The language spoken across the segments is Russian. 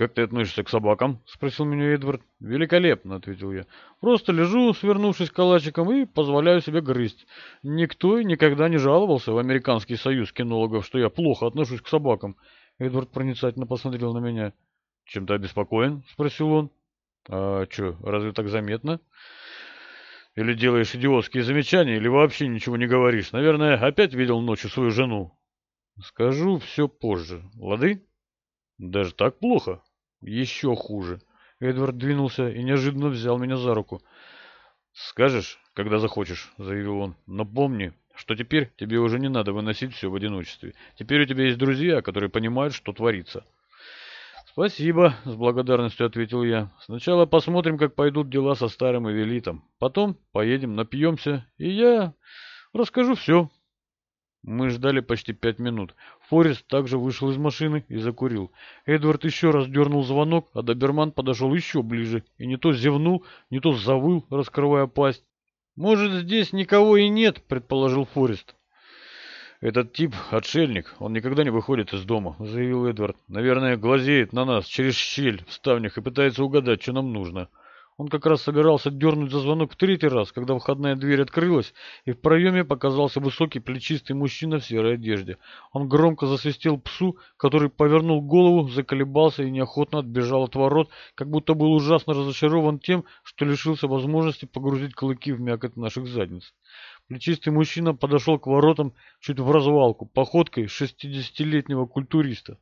«Как ты относишься к собакам?» — спросил меня Эдвард. «Великолепно», — ответил я. «Просто лежу, свернувшись калачиком, и позволяю себе грызть. Никто и никогда не жаловался в Американский союз кинологов, что я плохо отношусь к собакам». Эдвард проницательно посмотрел на меня. «Чем ты обеспокоен?» — спросил он. «А что, разве так заметно?» «Или делаешь идиотские замечания, или вообще ничего не говоришь. Наверное, опять видел ночью свою жену». «Скажу все позже. Лады?» «Даже так плохо?» «Еще хуже». Эдвард двинулся и неожиданно взял меня за руку. «Скажешь, когда захочешь», — заявил он. «Но помни, что теперь тебе уже не надо выносить все в одиночестве. Теперь у тебя есть друзья, которые понимают, что творится». «Спасибо», — с благодарностью ответил я. «Сначала посмотрим, как пойдут дела со старым Эвелитом. Потом поедем, напьемся, и я расскажу все». Мы ждали почти пять минут. Форест также вышел из машины и закурил. Эдвард еще раз дернул звонок, а доберман подошел еще ближе и не то зевнул, не то завыл, раскрывая пасть. «Может, здесь никого и нет», — предположил Форест. «Этот тип — отшельник, он никогда не выходит из дома», — заявил Эдвард. «Наверное, глазеет на нас через щель в ставнях и пытается угадать, что нам нужно». Он как раз собирался дернуть за звонок в третий раз, когда входная дверь открылась, и в проеме показался высокий плечистый мужчина в серой одежде. Он громко засвистел псу, который повернул голову, заколебался и неохотно отбежал от ворот, как будто был ужасно разочарован тем, что лишился возможности погрузить клыки в мякоть наших задниц. Плечистый мужчина подошел к воротам чуть в развалку, походкой шестидесятилетнего культуриста.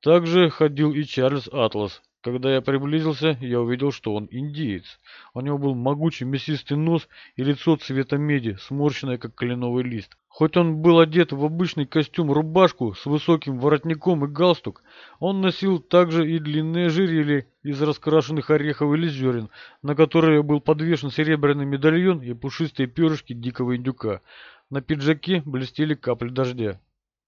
Также ходил и Чарльз Атлас, когда я приблизился, я увидел, что он индиец. У него был могучий мясистый нос и лицо цвета меди, сморщенное, как кленовый лист. Хоть он был одет в обычный костюм-рубашку с высоким воротником и галстук, он носил также и длинные ожерелья из раскрашенных орехов или зерен, на которые был подвешен серебряный медальон и пушистые перышки дикого индюка. На пиджаке блестели капли дождя.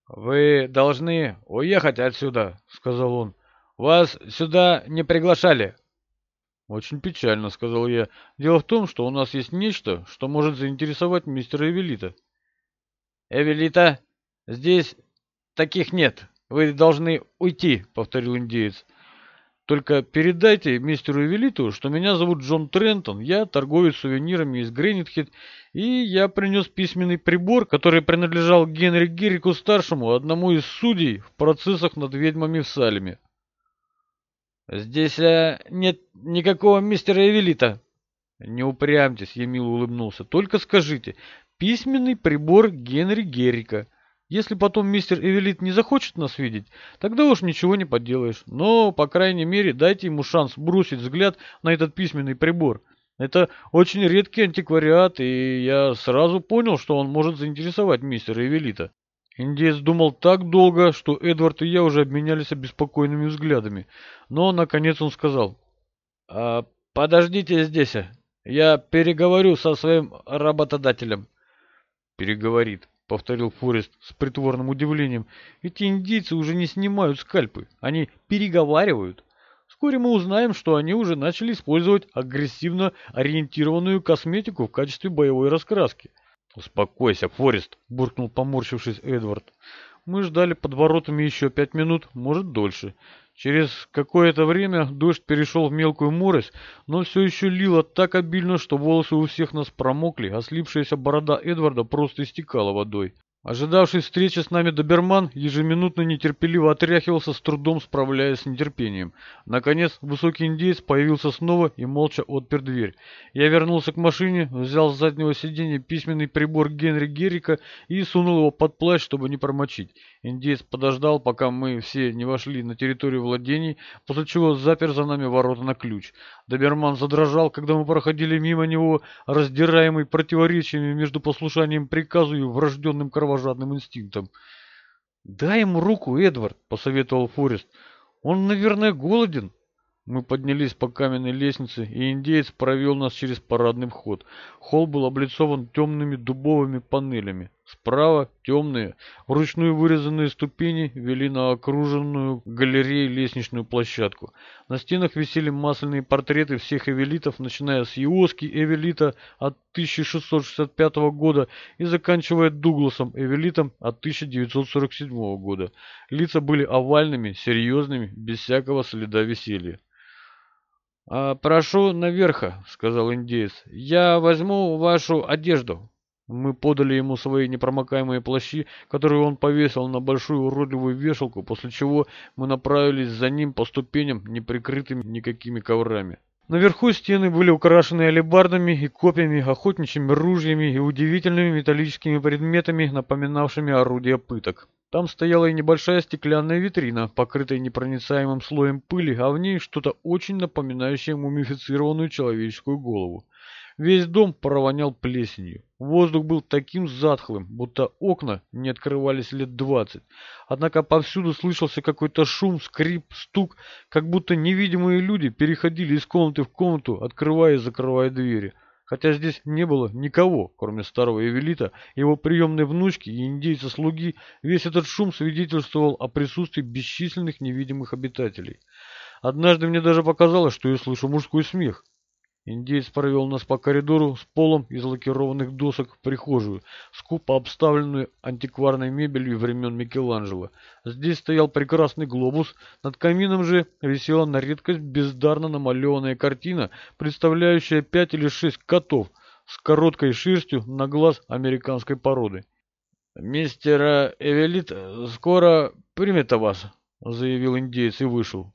«Вы должны уехать отсюда», — сказал он. Вас сюда не приглашали. Очень печально, сказал я. Дело в том, что у нас есть нечто, что может заинтересовать мистера Эвелита. Эвелита? Здесь таких нет. Вы должны уйти, повторил индеец. Только передайте мистеру Эвелиту, что меня зовут Джон Трентон, я торговец сувенирами из Гренитхед, и я принес письменный прибор, который принадлежал Генри Геррику-старшему, одному из судей в процессах над ведьмами в Салеме. «Здесь э, нет никакого мистера Эвелита». «Не упрямьтесь», — Емил улыбнулся. «Только скажите, письменный прибор Генри Геррика. Если потом мистер Эвелит не захочет нас видеть, тогда уж ничего не поделаешь. Но, по крайней мере, дайте ему шанс бросить взгляд на этот письменный прибор. Это очень редкий антиквариат, и я сразу понял, что он может заинтересовать мистера Эвелита». Индеец думал так долго, что Эдвард и я уже обменялись обеспокоенными взглядами. Но, наконец, он сказал. «А, «Подождите здесь, я переговорю со своим работодателем». «Переговорит», — повторил Форест с притворным удивлением. «Эти индейцы уже не снимают скальпы, они переговаривают». Вскоре мы узнаем, что они уже начали использовать агрессивно ориентированную косметику в качестве боевой раскраски. «Успокойся, Форест!» — буркнул поморщившись Эдвард. Мы ждали под воротами еще пять минут, может дольше. Через какое-то время дождь перешел в мелкую морось, но все еще лило так обильно, что волосы у всех нас промокли, а слипшаяся борода Эдварда просто истекала водой. Ожидавший встречи с нами доберман ежеминутно нетерпеливо отряхивался, с трудом справляясь с нетерпением. Наконец, высокий индеец появился снова и молча отпер дверь. Я вернулся к машине, взял с заднего сиденья письменный прибор Генри Геррика и сунул его под плащ, чтобы не промочить. Индеец подождал, пока мы все не вошли на территорию владений, после чего запер за нами ворота на ключ. Доберман задрожал, когда мы проходили мимо него, раздираемый противоречиями между послушанием приказу и врожденным кровожадным инстинктом. «Дай ему руку, Эдвард», — посоветовал Форест. «Он, наверное, голоден». Мы поднялись по каменной лестнице, и индеец провел нас через парадный вход. Холл был облицован темными дубовыми панелями. Справа темные, вручную вырезанные ступени вели на окруженную галереей лестничную площадку. На стенах висели масляные портреты всех эвелитов, начиная с Иоски Эвелита от 1665 года и заканчивая Дугласом Эвелитом от 1947 года. Лица были овальными, серьезными, без всякого следа веселья. «А, «Прошу наверха», — сказал индеец. «Я возьму вашу одежду». Мы подали ему свои непромокаемые плащи, которые он повесил на большую уродливую вешалку, после чего мы направились за ним по ступеням, не прикрытыми никакими коврами. Наверху стены были украшены алебардами и копьями, охотничьими ружьями и удивительными металлическими предметами, напоминавшими орудия пыток. Там стояла и небольшая стеклянная витрина, покрытая непроницаемым слоем пыли, а в ней что-то очень напоминающее мумифицированную человеческую голову. Весь дом провонял плесенью. Воздух был таким затхлым, будто окна не открывались лет двадцать. Однако повсюду слышался какой-то шум, скрип, стук, как будто невидимые люди переходили из комнаты в комнату, открывая и закрывая двери. Хотя здесь не было никого, кроме старого Эвелита, его приемной внучки и индейца-слуги, весь этот шум свидетельствовал о присутствии бесчисленных невидимых обитателей. Однажды мне даже показалось, что я слышу мужской смех. Индеец провел нас по коридору с полом из лакированных досок в прихожую, скупо обставленную антикварной мебелью времен Микеланджело. Здесь стоял прекрасный глобус, над камином же висела на редкость бездарно намалеванная картина, представляющая пять или шесть котов с короткой шерстью на глаз американской породы. «Мистер Эвелит скоро примет вас», — заявил индеец и вышел.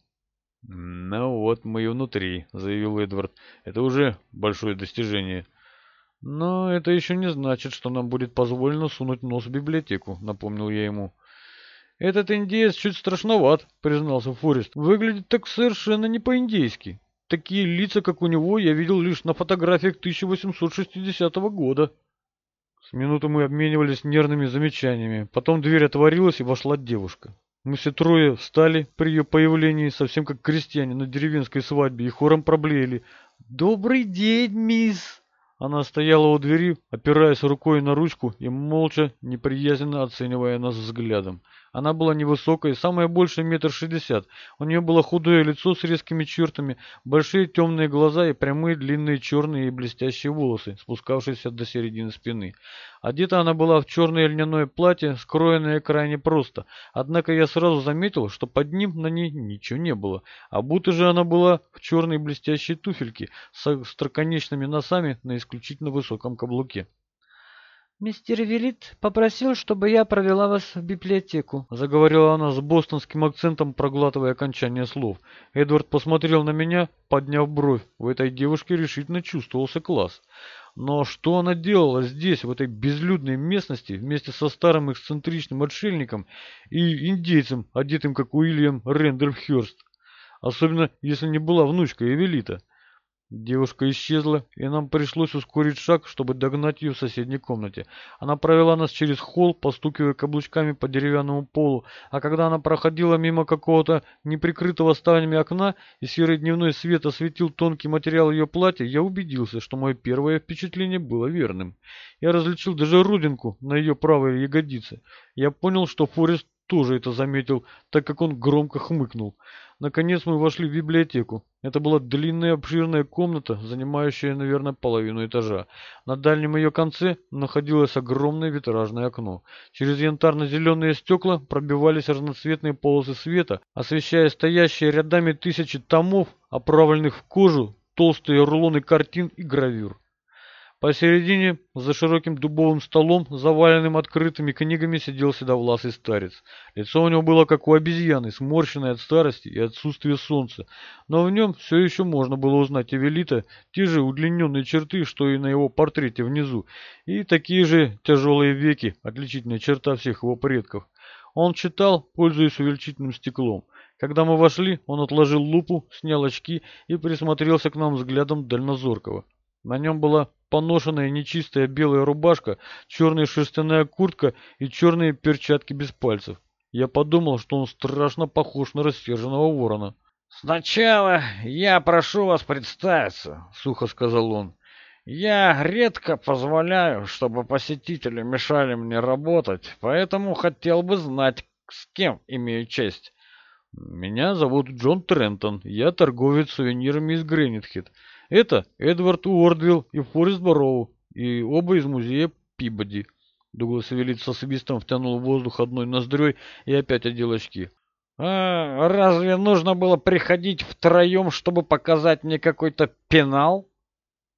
«Ну вот мы и внутри», — заявил Эдвард. «Это уже большое достижение». «Но это еще не значит, что нам будет позволено сунуть нос в библиотеку», — напомнил я ему. «Этот индеец чуть страшноват», — признался Форест. «Выглядит так совершенно не по-индейски. Такие лица, как у него, я видел лишь на фотографиях 1860 года». С минуты мы обменивались нервными замечаниями. Потом дверь отворилась, и вошла девушка. Мы все трое встали при ее появлении, совсем как крестьяне на деревенской свадьбе, и хором проблеяли. «Добрый день, мисс!» Она стояла у двери, опираясь рукой на ручку и молча, неприязненно оценивая нас взглядом. Она была невысокой, самое большее метр шестьдесят. У нее было худое лицо с резкими чертами, большие темные глаза и прямые длинные черные и блестящие волосы, спускавшиеся до середины спины. Одета она была в черное льняное платье, скроенное крайне просто, однако я сразу заметил, что под ним на ней ничего не было, а будто же она была в черной блестящей туфельке с остроконечными носами на исключительно высоком каблуке. «Мистер Велит попросил, чтобы я провела вас в библиотеку», — заговорила она с бостонским акцентом, проглатывая окончание слов. Эдвард посмотрел на меня, подняв бровь. В этой девушке решительно чувствовался класс. Но что она делала здесь, в этой безлюдной местности, вместе со старым эксцентричным отшельником и индейцем, одетым как Уильям Рэндольф Хёрст? Особенно, если не была внучка Эвелита. Девушка исчезла, и нам пришлось ускорить шаг, чтобы догнать ее в соседней комнате. Она провела нас через холл, постукивая каблучками по деревянному полу, а когда она проходила мимо какого-то неприкрытого ставнями окна, и серый дневной свет осветил тонкий материал ее платья, я убедился, что мое первое впечатление было верным. Я различил даже родинку на ее правой ягодице. Я понял, что Форест тоже это заметил, так как он громко хмыкнул. Наконец мы вошли в библиотеку. Это была длинная обширная комната, занимающая, наверное, половину этажа. На дальнем ее конце находилось огромное витражное окно. Через янтарно-зеленые стекла пробивались разноцветные полосы света, освещая стоящие рядами тысячи томов, оправленных в кожу, толстые рулоны картин и гравюр. Посередине, за широким дубовым столом, заваленным открытыми книгами, сидел седовласый старец. Лицо у него было как у обезьяны, сморщенное от старости и отсутствия солнца, но в нем все еще можно было узнать Эвелита, те же удлиненные черты, что и на его портрете внизу, и такие же тяжелые веки, отличительная черта всех его предков. Он читал, пользуясь увеличительным стеклом. Когда мы вошли, он отложил лупу, снял очки и присмотрелся к нам взглядом дальнозоркого. На нем была поношенная нечистая белая рубашка, черная шерстяная куртка и черные перчатки без пальцев. Я подумал, что он страшно похож на рассерженного ворона. «Сначала я прошу вас представиться», — сухо сказал он. Я редко позволяю, чтобы посетители мешали мне работать, поэтому хотел бы знать, с кем имею честь. Меня зовут Джон Трентон, я торговец сувенирами из Гринитхед. Это Эдвард Уордвилл и Форест Барроу, и оба из музея Пибоди. Дуглас Велит со свистом втянул воздух одной ноздрёй и опять одел очки. «А разве нужно было приходить втроем, чтобы показать мне какой-то пенал?»